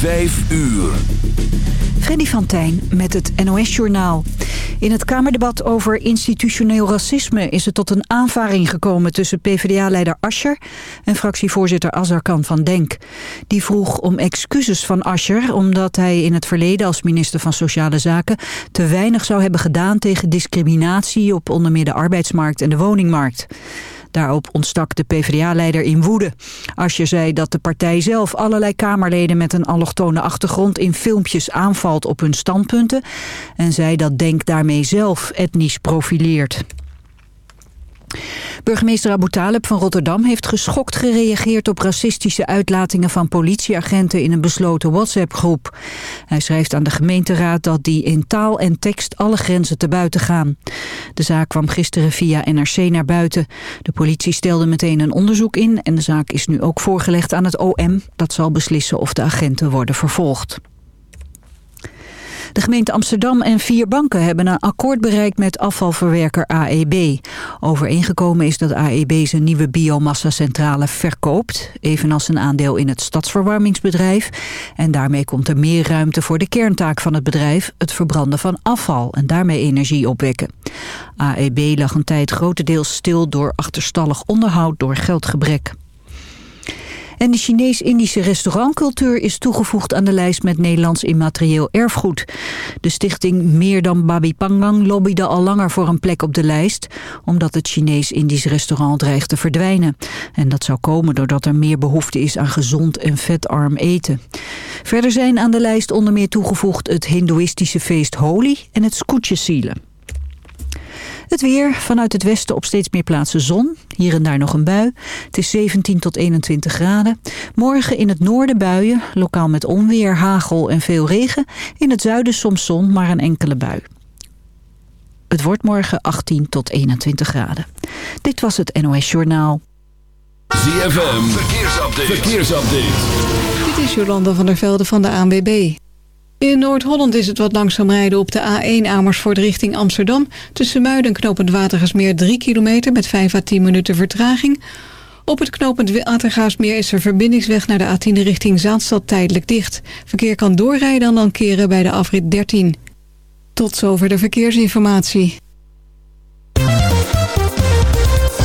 Vijf uur. Freddy van Tijn met het NOS-journaal. In het Kamerdebat over institutioneel racisme is het tot een aanvaring gekomen tussen PvdA-leider Ascher en fractievoorzitter Azarkan van Denk. Die vroeg om excuses van Ascher omdat hij in het verleden als minister van Sociale Zaken te weinig zou hebben gedaan tegen discriminatie op onder meer de arbeidsmarkt en de woningmarkt. Daarop ontstak de PvdA-leider in woede. Asje zei dat de partij zelf allerlei Kamerleden met een allochtone achtergrond in filmpjes aanvalt op hun standpunten en zei dat Denk daarmee zelf etnisch profileert. Burgemeester Abu Talib van Rotterdam heeft geschokt gereageerd op racistische uitlatingen van politieagenten in een besloten WhatsApp-groep. Hij schrijft aan de gemeenteraad dat die in taal en tekst alle grenzen te buiten gaan. De zaak kwam gisteren via NRC naar buiten. De politie stelde meteen een onderzoek in en de zaak is nu ook voorgelegd aan het OM. Dat zal beslissen of de agenten worden vervolgd. De gemeente Amsterdam en vier banken hebben een akkoord bereikt met afvalverwerker AEB. Overeengekomen is dat AEB zijn nieuwe biomassa-centrale verkoopt, evenals een aandeel in het stadsverwarmingsbedrijf. En daarmee komt er meer ruimte voor de kerntaak van het bedrijf, het verbranden van afval en daarmee energie opwekken. AEB lag een tijd grotendeels stil door achterstallig onderhoud door geldgebrek. En de Chinees-Indische restaurantcultuur is toegevoegd aan de lijst met Nederlands immaterieel erfgoed. De stichting Meer dan Babi Pangang lobbyde al langer voor een plek op de lijst, omdat het Chinees-Indisch restaurant dreigt te verdwijnen. En dat zou komen doordat er meer behoefte is aan gezond en vetarm eten. Verder zijn aan de lijst onder meer toegevoegd het hindoeïstische feest Holi en het Skoetjesielen. Het weer, vanuit het westen op steeds meer plaatsen zon. Hier en daar nog een bui. Het is 17 tot 21 graden. Morgen in het noorden buien, lokaal met onweer, hagel en veel regen. In het zuiden soms zon, maar een enkele bui. Het wordt morgen 18 tot 21 graden. Dit was het NOS Journaal. ZFM, verkeersupdate. verkeersupdate. Dit is Jolanda van der Velde van de ANWB. In Noord-Holland is het wat langzaam rijden op de A1 Amersfoort richting Amsterdam. Tussen Muiden en knooppunt Watergasmeer 3 kilometer met 5 à 10 minuten vertraging. Op het knooppunt Watergaasmeer is er verbindingsweg naar de A10 richting Zaanstad tijdelijk dicht. Verkeer kan doorrijden en dan keren bij de afrit 13. Tot zover de verkeersinformatie.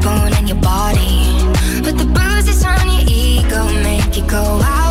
backbone and your body. But the bruises on your ego make you go out.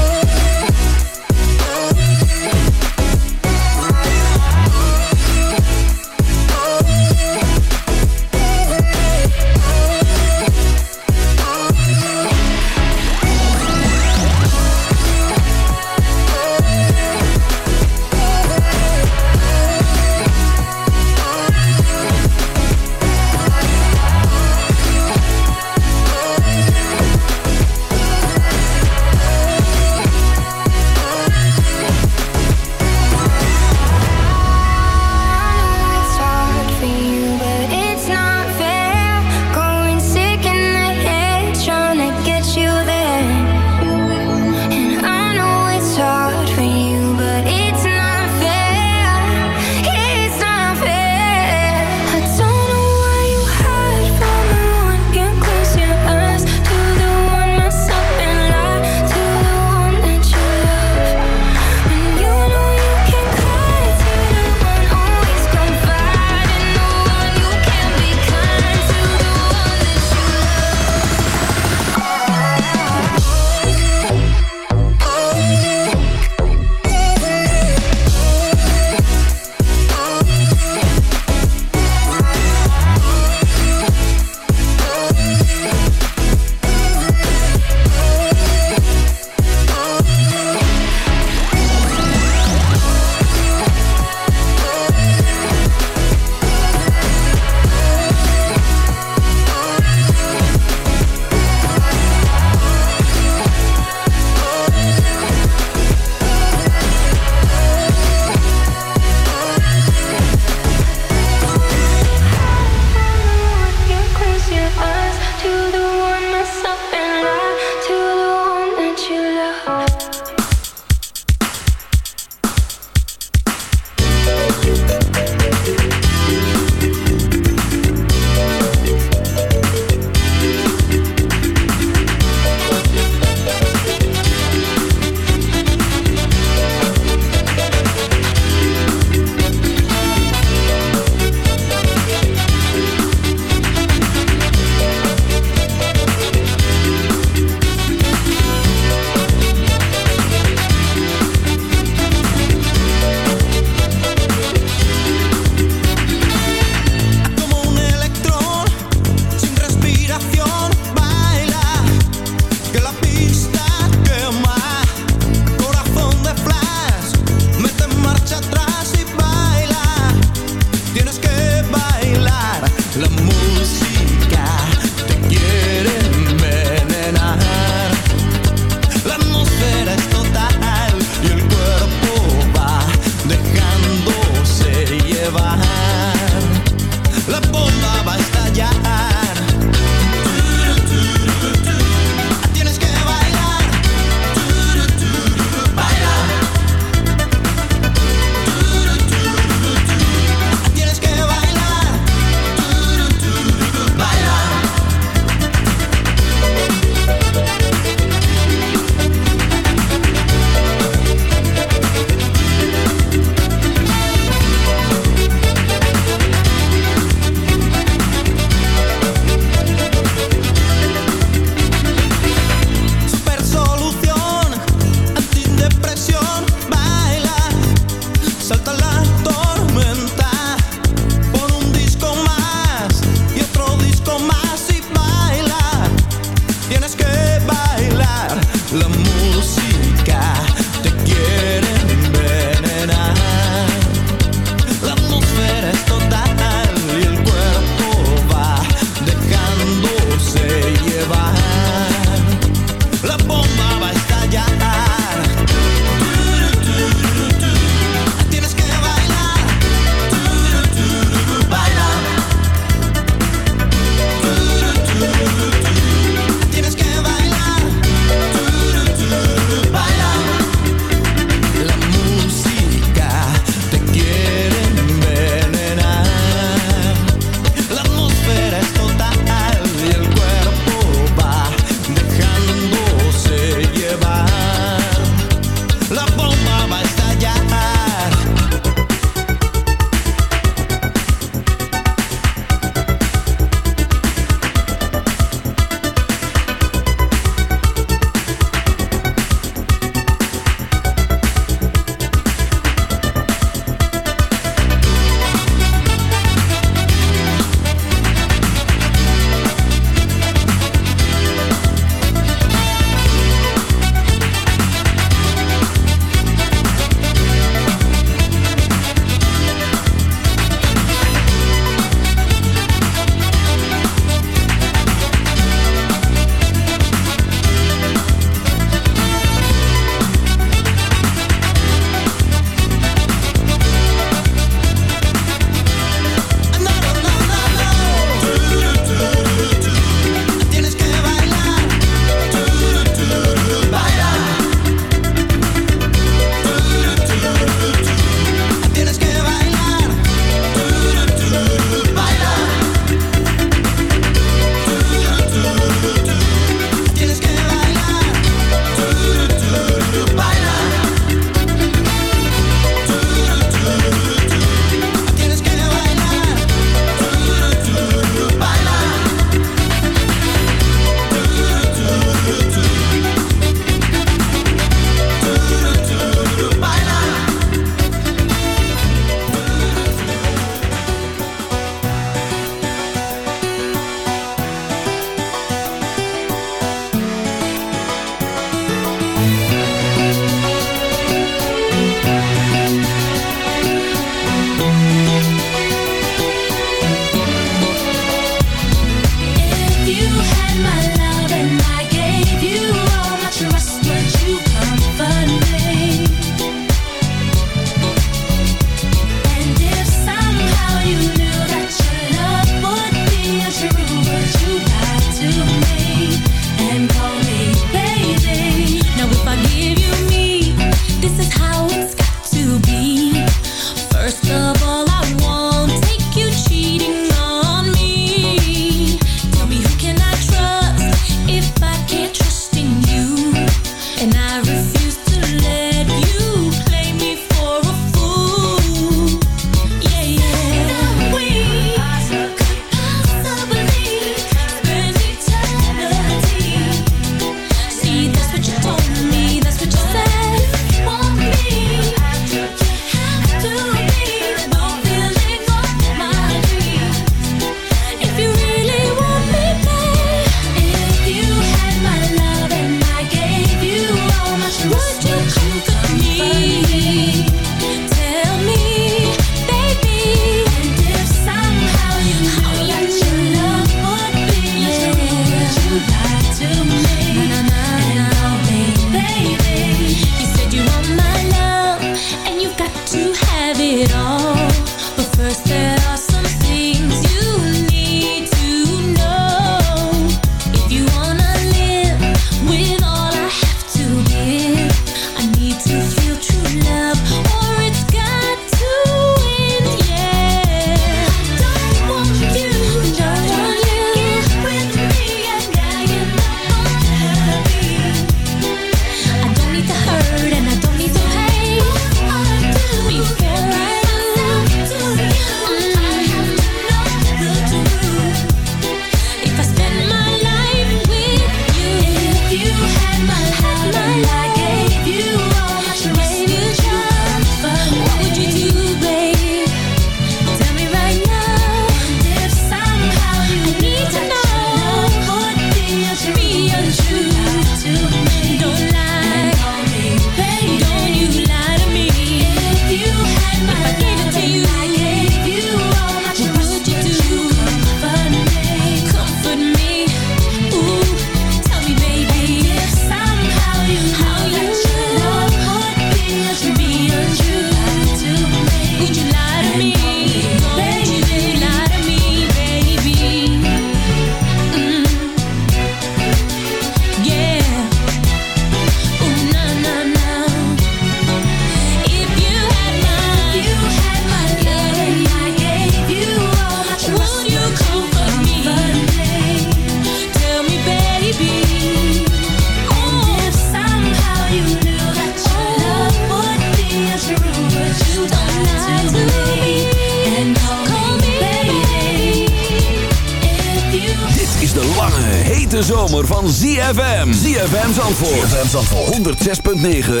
106.9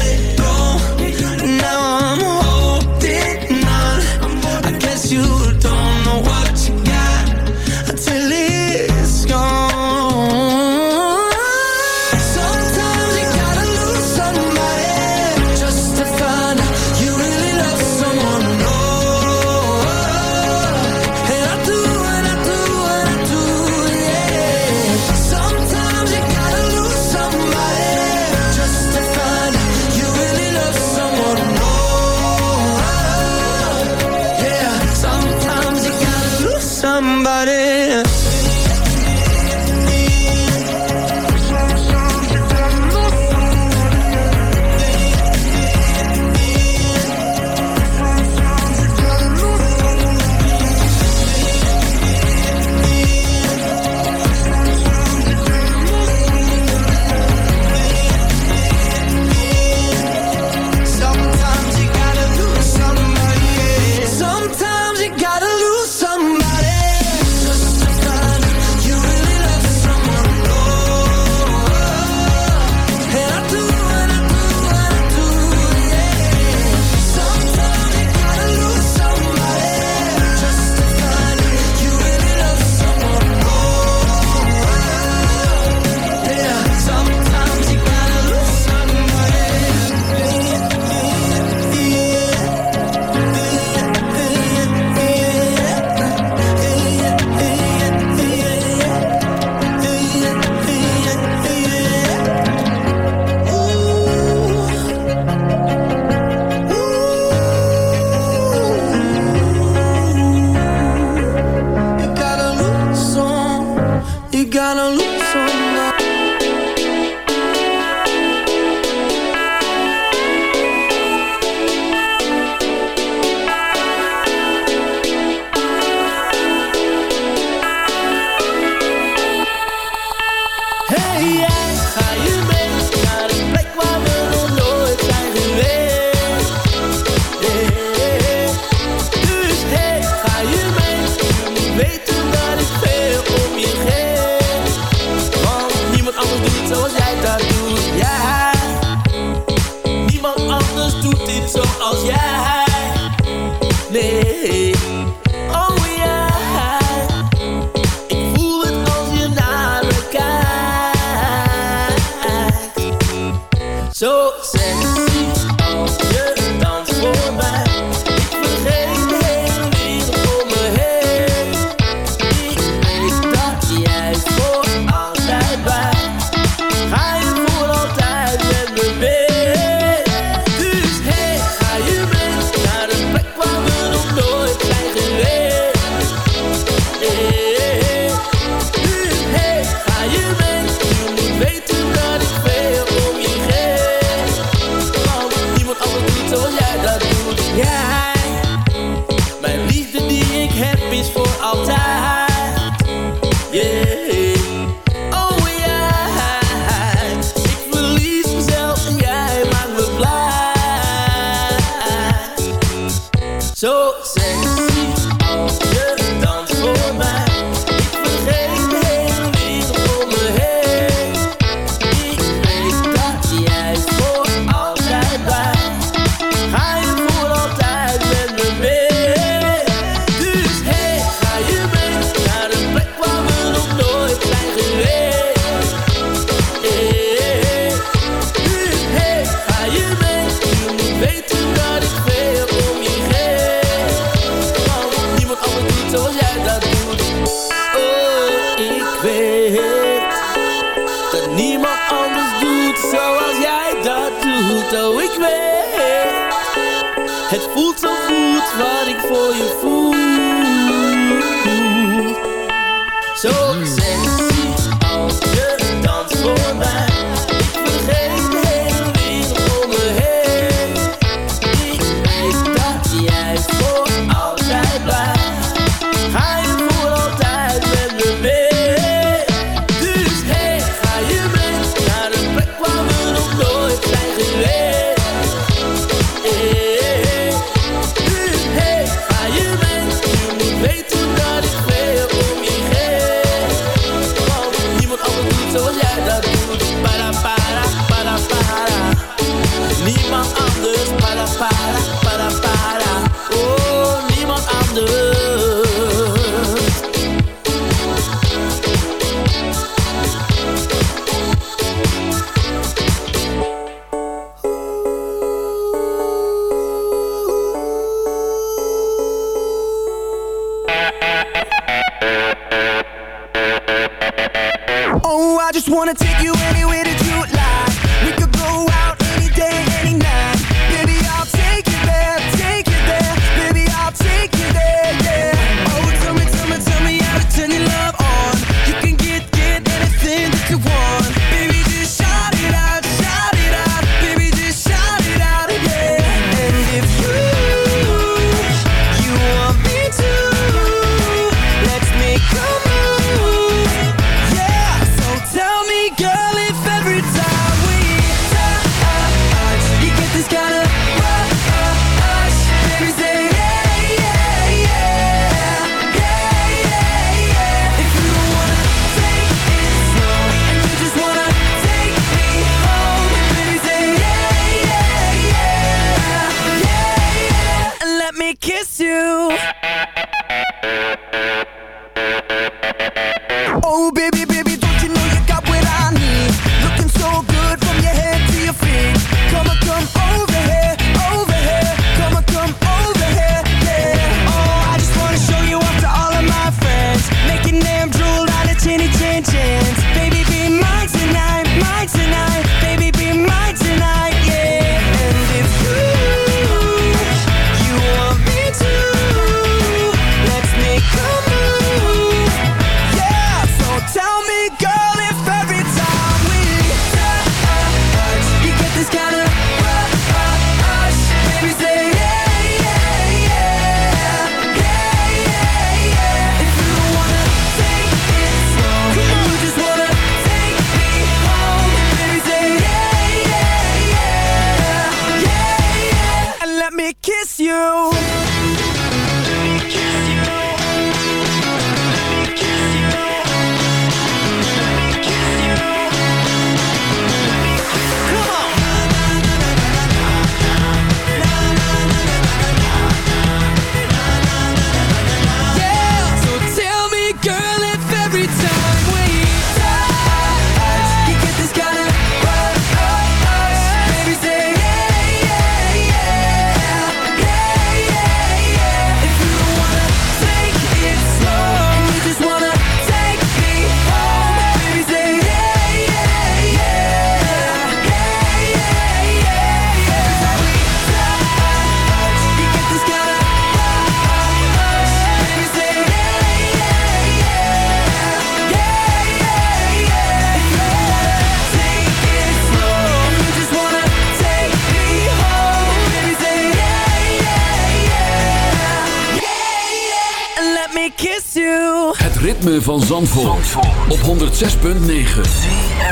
Op 106.9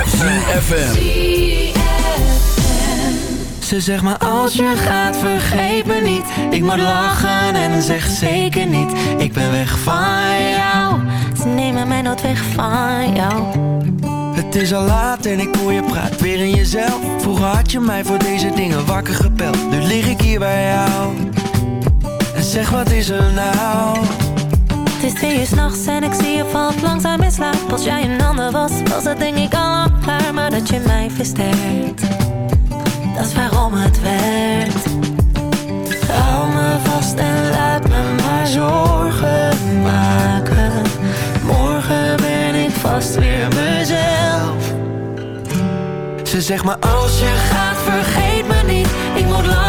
ZFM Ze zegt maar als je gaat vergeet me niet. Ik moet lachen en zeg zeker niet. Ik ben weg van jou. Ze nemen mij nooit weg van jou. Het is al laat en ik hoor je praat weer in jezelf. Vroeger had je mij voor deze dingen wakker gepeld Nu lig ik hier bij jou. En zeg wat is er nou? is twee uur s'nachts en ik zie je valt langzaam in slaap. Als jij een ander was, was dat denk ik al klaar. Maar dat je mij versterkt, dat is waarom het werkt Hou me vast en laat me maar zorgen maken. Morgen ben ik vast weer mezelf. Ze zegt maar als je gaat vergeet me niet, ik moet lang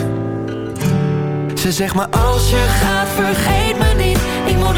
Ze zegt maar Als je gaat vergeet me niet. Ik moet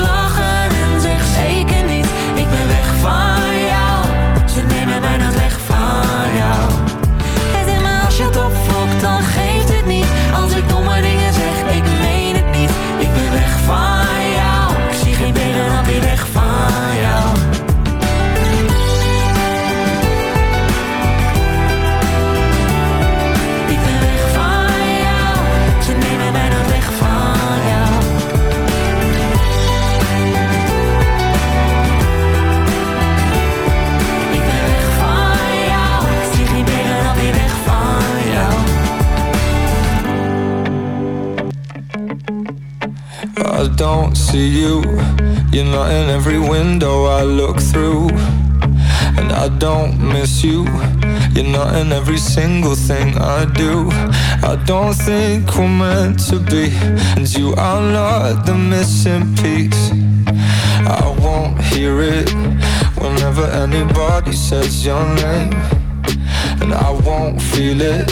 don't see you. You're not in every window I look through. And I don't miss you. You're not in every single thing I do. I don't think we're meant to be. And you are not the missing piece. I won't hear it whenever anybody says your name. And I won't feel it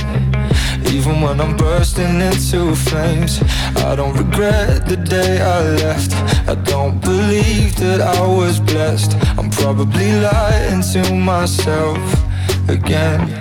even when I'm bursting into flames. I don't regret the day I left. I don't believe that I was blessed. I'm probably lying to myself again.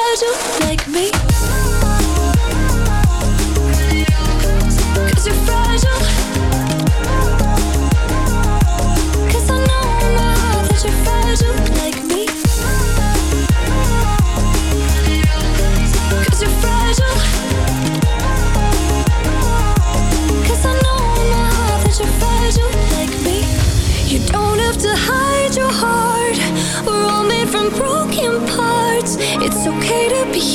Why do you like me?